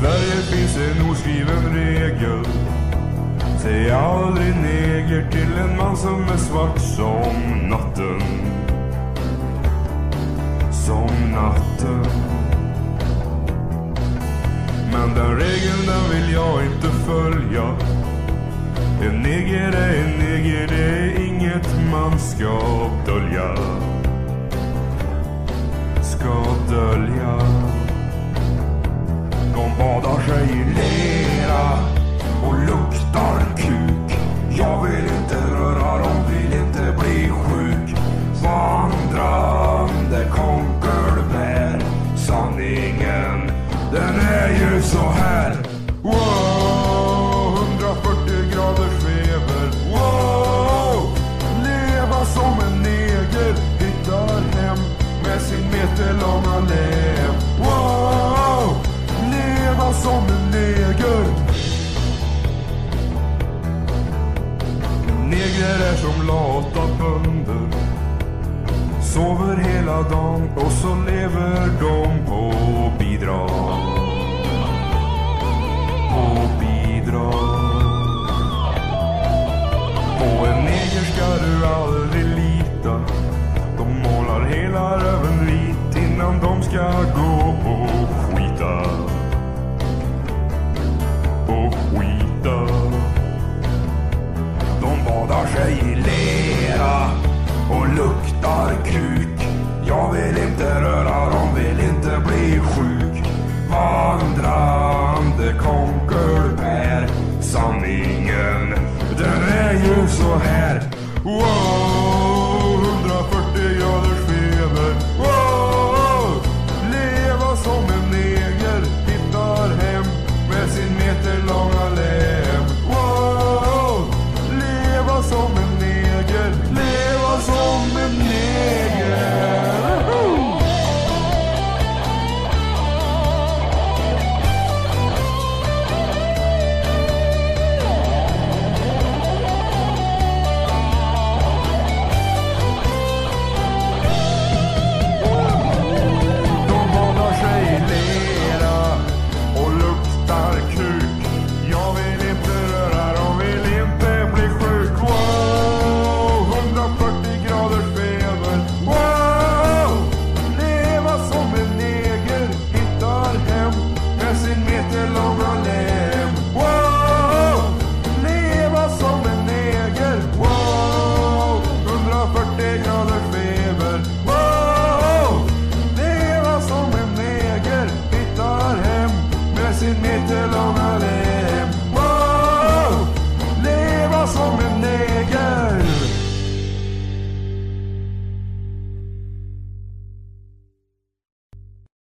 Sverige finns en oskriven regel. Säg aldrig neger till en man som är svart som natten. Som natten. Men den regeln den vill jag inte följa. En neger är en neger, det är inget man ska dölja. Ska dölja. I lera och luktar kuk. Jag vill inte röra dem, vill inte bli sjuk. Vandrande konkelbär. Sanningen, den är ju så här. Wow, 140 graders feber. Wow, leva som en neger. Hittar hem med sin meterlånga näv. Som lata bönder. Sover hela dagen och så lever de på bidrag. På bidrag. På en neger ska du aldrig lita. De målar hela röven vit innan de ska gå i lera och luktar kuk. Jag vill inte röra dem, vill inte bli sjuk. Vandrande konkelbär. Sanningen, den är ju så här.